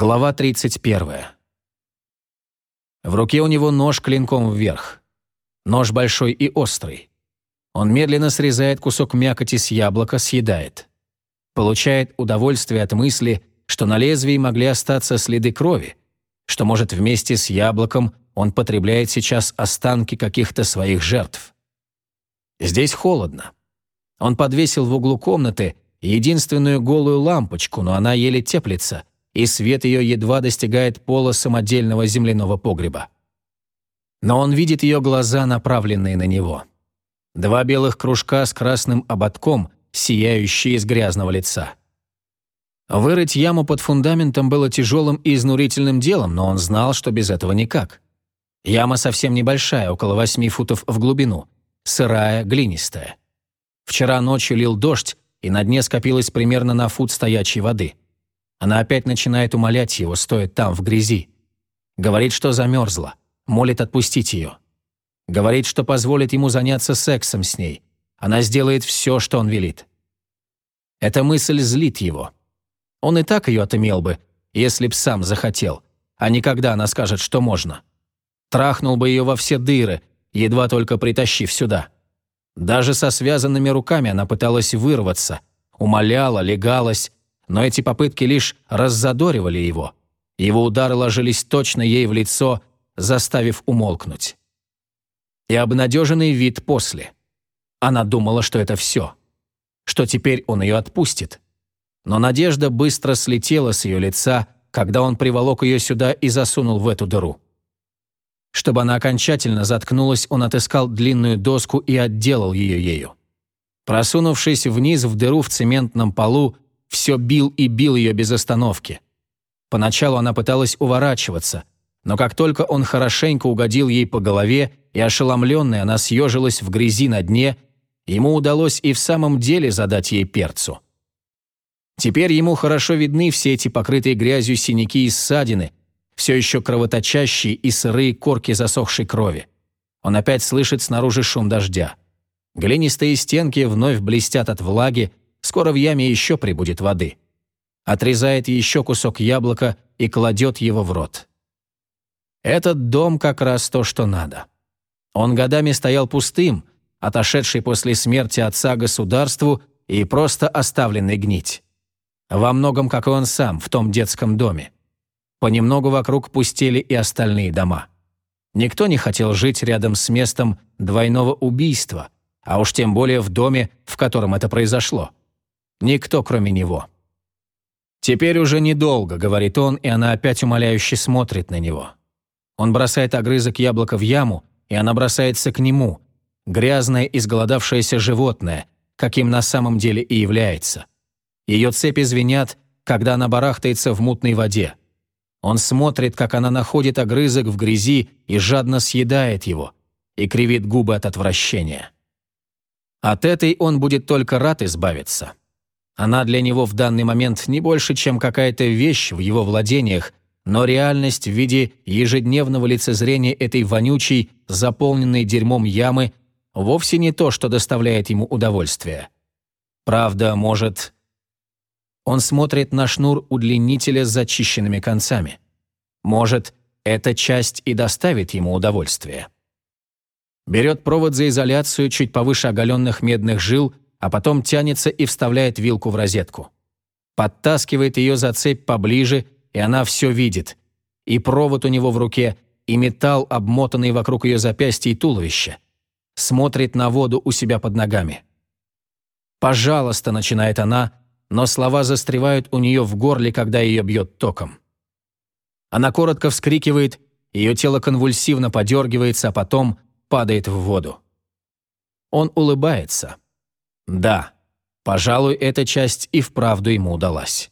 Глава 31. В руке у него нож клинком вверх. Нож большой и острый. Он медленно срезает кусок мякоти с яблока, съедает. Получает удовольствие от мысли, что на лезвии могли остаться следы крови, что, может, вместе с яблоком он потребляет сейчас останки каких-то своих жертв. Здесь холодно. Он подвесил в углу комнаты единственную голую лампочку, но она еле теплится, и свет ее едва достигает пола самодельного земляного погреба. Но он видит ее глаза, направленные на него. Два белых кружка с красным ободком, сияющие из грязного лица. Вырыть яму под фундаментом было тяжелым и изнурительным делом, но он знал, что без этого никак. Яма совсем небольшая, около восьми футов в глубину, сырая, глинистая. Вчера ночью лил дождь, и на дне скопилось примерно на фут стоячей воды – она опять начинает умолять его, стоя там, в грязи. Говорит, что замерзла, молит отпустить ее. Говорит, что позволит ему заняться сексом с ней. Она сделает все, что он велит. Эта мысль злит его. Он и так ее отымел бы, если б сам захотел, а не когда она скажет, что можно. Трахнул бы ее во все дыры, едва только притащив сюда. Даже со связанными руками она пыталась вырваться, умоляла, легалась, но эти попытки лишь раззадоривали его. Его удары ложились точно ей в лицо, заставив умолкнуть. И обнадеженный вид после. Она думала, что это все. Что теперь он ее отпустит. Но надежда быстро слетела с ее лица, когда он приволок ее сюда и засунул в эту дыру. Чтобы она окончательно заткнулась, он отыскал длинную доску и отделал ее ею. Просунувшись вниз в дыру в цементном полу, все бил и бил ее без остановки. Поначалу она пыталась уворачиваться, но как только он хорошенько угодил ей по голове, и ошеломленная она съежилась в грязи на дне, ему удалось и в самом деле задать ей перцу. Теперь ему хорошо видны все эти покрытые грязью синяки и ссадины, все еще кровоточащие и сырые корки засохшей крови. Он опять слышит снаружи шум дождя. Глинистые стенки вновь блестят от влаги, Скоро в яме еще прибудет воды. Отрезает еще кусок яблока и кладет его в рот. Этот дом как раз то, что надо. Он годами стоял пустым, отошедший после смерти отца государству и просто оставленный гнить. Во многом, как и он сам, в том детском доме. Понемногу вокруг пустели и остальные дома. Никто не хотел жить рядом с местом двойного убийства, а уж тем более в доме, в котором это произошло. Никто, кроме него. «Теперь уже недолго», — говорит он, и она опять умоляюще смотрит на него. Он бросает огрызок яблока в яму, и она бросается к нему, грязное, изголодавшееся животное, каким на самом деле и является. Ее цепи звенят, когда она барахтается в мутной воде. Он смотрит, как она находит огрызок в грязи и жадно съедает его, и кривит губы от отвращения. От этой он будет только рад избавиться. Она для него в данный момент не больше, чем какая-то вещь в его владениях, но реальность в виде ежедневного лицезрения этой вонючей, заполненной дерьмом ямы, вовсе не то, что доставляет ему удовольствие. Правда, может... Он смотрит на шнур удлинителя с зачищенными концами. Может, эта часть и доставит ему удовольствие. Берет провод за изоляцию чуть повыше оголенных медных жил – а потом тянется и вставляет вилку в розетку. Подтаскивает ее за цепь поближе, и она все видит. И провод у него в руке, и металл, обмотанный вокруг ее запястья и туловища. Смотрит на воду у себя под ногами. «Пожалуйста», — начинает она, но слова застревают у нее в горле, когда ее бьет током. Она коротко вскрикивает, ее тело конвульсивно подергивается, а потом падает в воду. Он улыбается. Да, пожалуй, эта часть и вправду ему удалась.